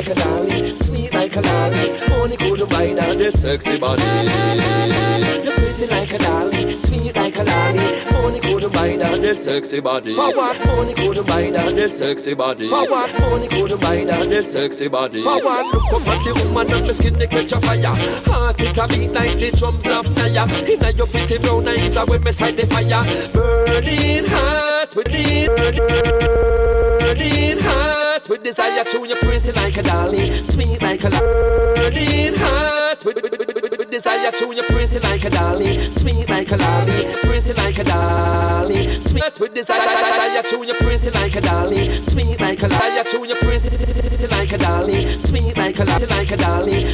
like a dolly, sweet like a lolly. Only could buy down the sexy body. You're pretty like a dolly, sweet like a lolly. Only could buy down the sexy body. For what? Only could buy down the sexy body. For what? Only could buy down the sexy body. For what? Look up at the woman and the skin they catch a fire. Heart it a beat like the drums of Naya. Inna your pretty brown eyes are when me side the fire. Burning heart within. Burning heart with desire to your pretty like a dolly, sweet like a. Burning heart with, desire to your pretty like a dolly, sweet like a lolly, pretty like a dolly, sweet with desire to your pretty like a dolly, sweet like a lolly, to your pretty like a dolly, sweet like a lolly, like a dolly,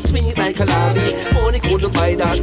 sweet like a lolly. Only could buy that.